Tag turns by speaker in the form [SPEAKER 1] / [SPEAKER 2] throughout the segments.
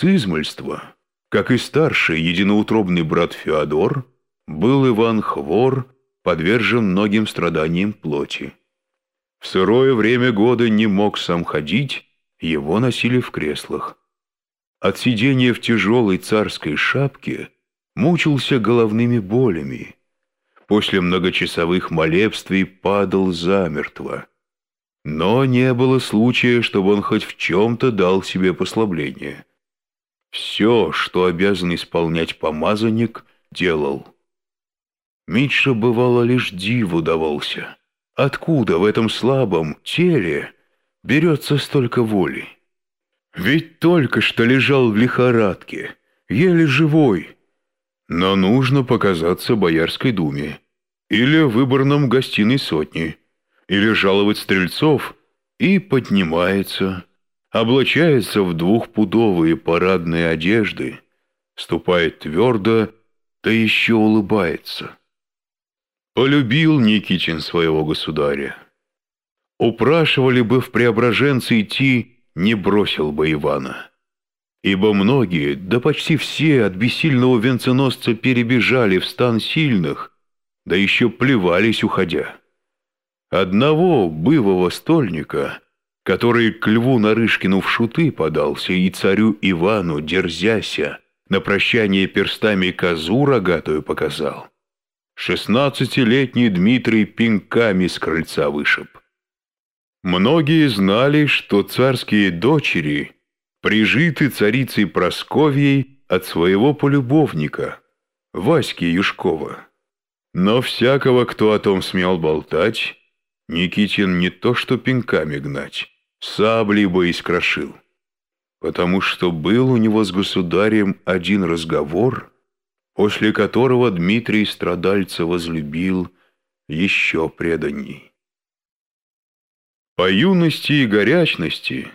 [SPEAKER 1] С как и старший единоутробный брат Феодор, был Иван Хвор подвержен многим страданиям плоти. В сырое время года не мог сам ходить, его носили в креслах. От сидения в тяжелой царской шапке мучился головными болями. После многочасовых молебствий падал замертво. Но не было случая, чтобы он хоть в чем-то дал себе послабление. Все, что обязан исполнять помазанник, делал. Митша, бывало, лишь диву давался. Откуда в этом слабом теле берется столько воли? Ведь только что лежал в лихорадке, еле живой. Но нужно показаться Боярской думе или выборном гостиной сотни, или жаловать стрельцов, и поднимается, облачается в двухпудовые парадные одежды, ступает твердо, да еще улыбается. Полюбил Никитин своего государя. Упрашивали бы в Преображенцы идти, не бросил бы Ивана. Ибо многие, да почти все от бессильного венценосца перебежали в стан сильных, да еще плевались, уходя. Одного бывого стольника, который к льву Нарышкину в шуты подался и царю Ивану, дерзяся, на прощание перстами козу рогатую показал, шестнадцатилетний Дмитрий пинками с крыльца вышиб. Многие знали, что царские дочери прижиты царицей Просковьей от своего полюбовника, Васьки Юшкова. Но всякого, кто о том смел болтать, Никитин не то что пинками гнать, саблей бы искрошил. Потому что был у него с государем один разговор, после которого Дмитрий страдальца возлюбил еще преданней. По юности и горячности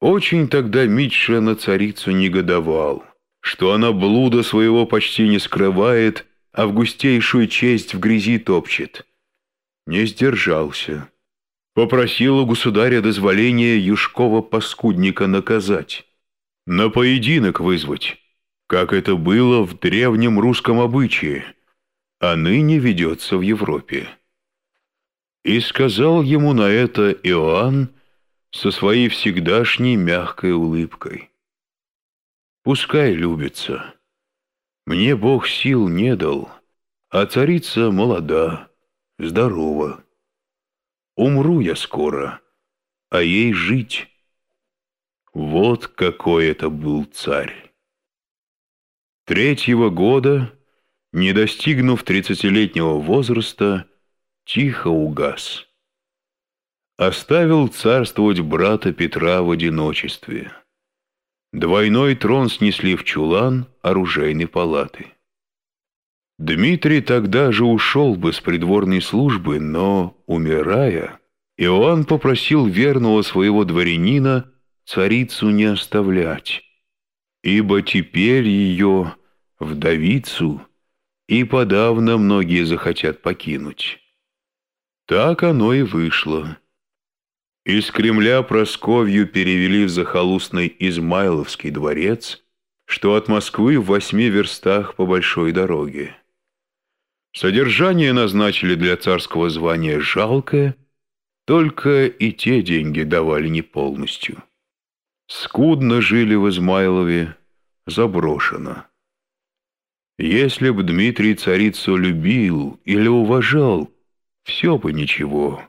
[SPEAKER 1] очень тогда Митша на царицу негодовал, что она блуда своего почти не скрывает, а в густейшую честь в грязи топчет. Не сдержался. Попросил у государя дозволения Юшкова-паскудника наказать, на поединок вызвать, как это было в древнем русском обычае, а ныне ведется в Европе. И сказал ему на это Иоанн со своей всегдашней мягкой улыбкой. «Пускай любится». Мне Бог сил не дал, а царица молода, здорова. Умру я скоро, а ей жить. Вот какой это был царь. Третьего года, не достигнув тридцатилетнего возраста, тихо угас. Оставил царствовать брата Петра в одиночестве. Двойной трон снесли в чулан оружейной палаты. Дмитрий тогда же ушел бы с придворной службы, но, умирая, Иоанн попросил верного своего дворянина царицу не оставлять, ибо теперь ее, вдовицу, и подавно многие захотят покинуть. Так оно и вышло. Из Кремля Просковью перевели в захолустный Измайловский дворец, что от Москвы в восьми верстах по большой дороге. Содержание назначили для царского звания жалкое, только и те деньги давали не полностью. Скудно жили в Измайлове, заброшено. Если б Дмитрий царицу любил или уважал, все бы ничего.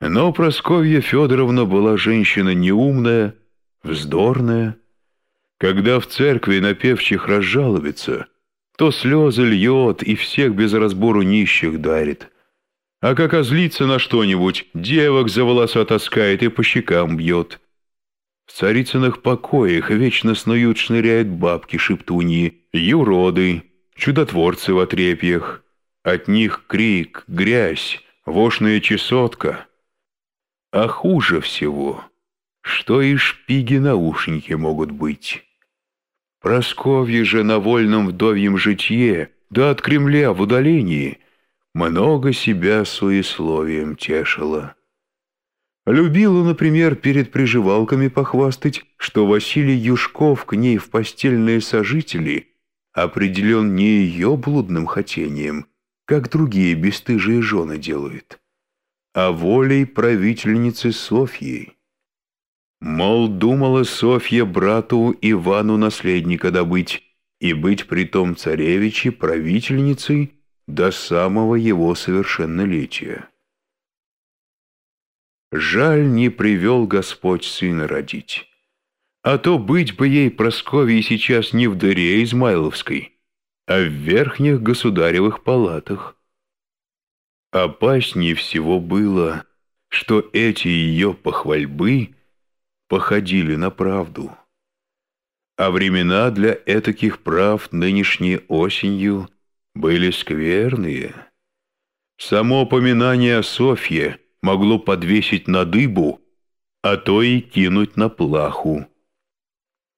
[SPEAKER 1] Но Просковья Федоровна была женщина неумная, вздорная. Когда в церкви на певчих разжалобится, то слезы льет и всех без разбору нищих дарит. А как озлится на что-нибудь, девок за волоса таскает и по щекам бьет. В царицыных покоях вечно снуют шныряют бабки-шептуньи, юроды, чудотворцы в отрепьях. От них крик, грязь, вошная чесотка — а хуже всего, что и шпиги-наушники могут быть. Просковье же на вольном вдовьем житье, да от Кремля в удалении, много себя суесловием тешила. Любила, например, перед приживалками похвастать, что Василий Юшков к ней в постельные сожители определен не ее блудным хотением, как другие бесстыжие жены делают, а волей правительницы Софьи. Мол, думала Софья брату Ивану наследника добыть и быть притом царевичи правительницей до самого его совершеннолетия. Жаль, не привел Господь сына родить. А то быть бы ей Прасковье сейчас не в дыре Измайловской, а в верхних государевых палатах. Опаснее всего было, что эти ее похвальбы походили на правду. А времена для этаких прав нынешней осенью были скверные. Само поминание о Софье — могло подвесить на дыбу, а то и кинуть на плаху.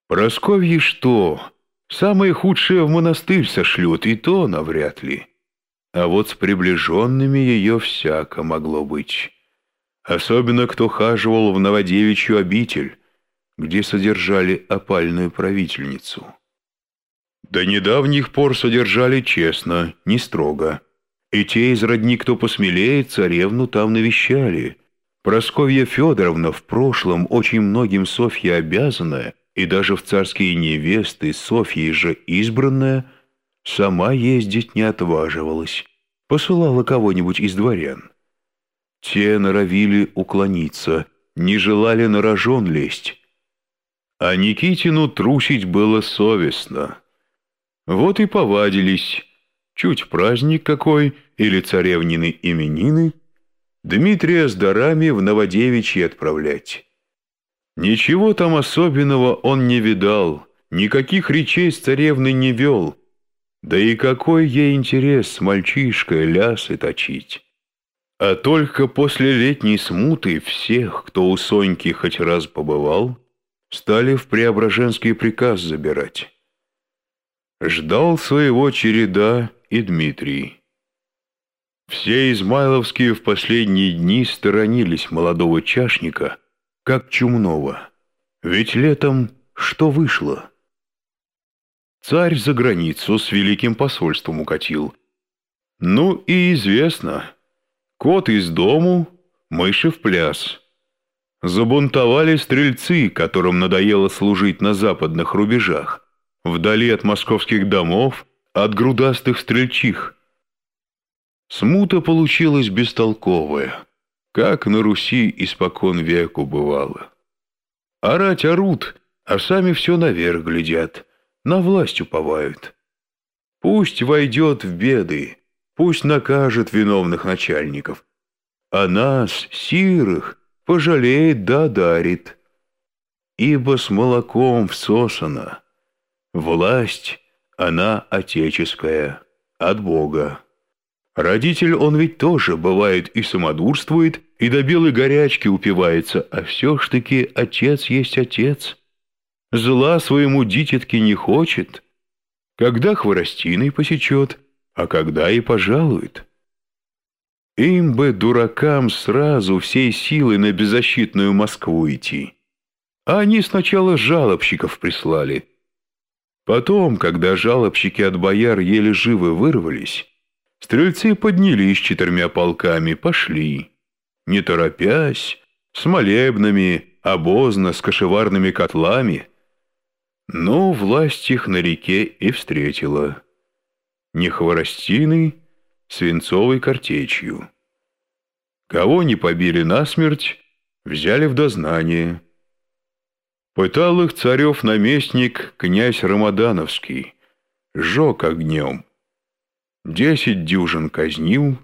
[SPEAKER 1] Просковье что? Самое худшее в монастырь сошлют, и то навряд ли. А вот с приближенными ее всяко могло быть. Особенно кто хаживал в Новодевичью обитель, где содержали опальную правительницу. До недавних пор содержали честно, не строго. И те из родни, кто посмелее, царевну там навещали. Просковья Федоровна в прошлом очень многим Софье обязанная, и даже в царские невесты Софьей же избранная, сама ездить не отваживалась, посылала кого-нибудь из дворян. Те норовили уклониться, не желали на рожон лезть. А Никитину трусить было совестно. Вот и повадились, чуть праздник какой или царевнины именины, Дмитрия с дарами в Новодевичье отправлять. Ничего там особенного он не видал, никаких речей с царевной не вел. Да и какой ей интерес с мальчишкой лясы точить? А только после летней смуты всех, кто у Соньки хоть раз побывал, стали в Преображенский приказ забирать. Ждал своего череда и Дмитрий. Все измайловские в последние дни сторонились молодого чашника, как чумного. Ведь летом что вышло? Царь за границу с великим посольством укатил. Ну и известно. Кот из дому, мыши в пляс. Забунтовали стрельцы, которым надоело служить на западных рубежах, вдали от московских домов, от грудастых стрельчих. Смута получилась бестолковая, как на Руси испокон веку бывало. Орать орут, а сами все наверх глядят, на власть уповают. Пусть войдет в беды, пусть накажет виновных начальников, а нас, сирых, пожалеет да дарит. Ибо с молоком всосана. Власть, она отеческая, от Бога. Родитель он ведь тоже бывает и самодурствует, и до белой горячки упивается, а все ж таки отец есть отец. Зла своему дитятке не хочет, когда хворостиной посечет, а когда и пожалует. Им бы, дуракам, сразу всей силой на беззащитную Москву идти. А они сначала жалобщиков прислали. Потом, когда жалобщики от бояр еле живы вырвались, Стрельцы поднялись четырьмя полками, пошли. Не торопясь, с молебнами, обозно, с кошеварными котлами. Но власть их на реке и встретила. Не хворостиной, свинцовой картечью. Кого не побили насмерть, взяли в дознание. Пытал их царев-наместник князь Рамадановский, жег огнем. Десять дюжин казнил,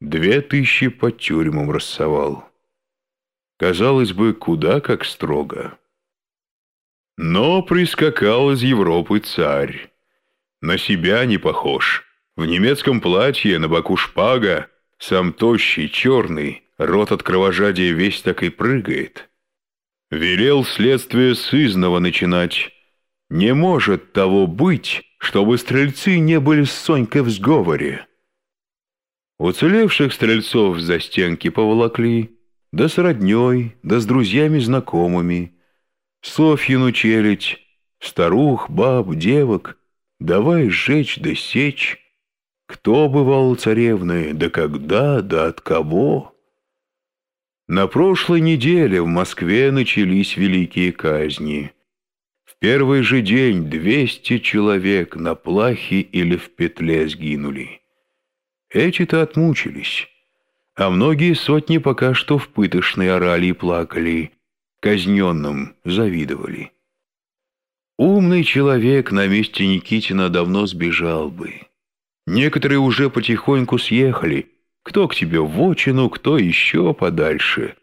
[SPEAKER 1] две тысячи по тюрьмам рассовал. Казалось бы, куда как строго. Но прискакал из Европы царь. На себя не похож. В немецком платье, на боку шпага, сам тощий, черный, рот от кровожадия весь так и прыгает. Велел следствие сызного начинать. Не может того быть, чтобы стрельцы не были с Сонькой в сговоре. Уцелевших стрельцов за стенки поволокли, да с родней, да с друзьями-знакомыми, Софьину челядь, старух, баб, девок, давай сжечь да сечь. Кто бывал царевны, да когда, да от кого? На прошлой неделе в Москве начались великие казни. В первый же день двести человек на плахе или в петле сгинули. Эти-то отмучились, а многие сотни пока что в пытошной орали и плакали, казненным завидовали. Умный человек на месте Никитина давно сбежал бы. Некоторые уже потихоньку съехали, кто к тебе в очину, кто еще подальше.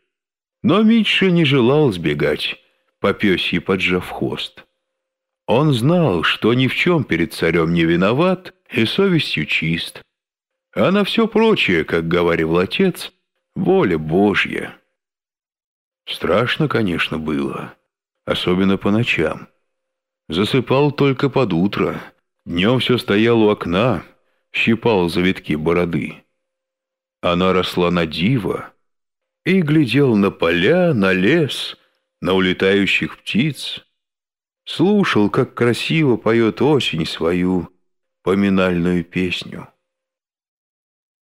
[SPEAKER 1] Но Митша не желал сбегать, попёсье поджав хвост. Он знал, что ни в чем перед царем не виноват и совестью чист. А на все прочее, как говорил отец, воля Божья. Страшно, конечно, было, особенно по ночам. Засыпал только под утро. Днем все стоял у окна, щипал завитки бороды. Она росла на диво и глядел на поля, на лес, на улетающих птиц. Слушал, как красиво поет осень свою поминальную песню.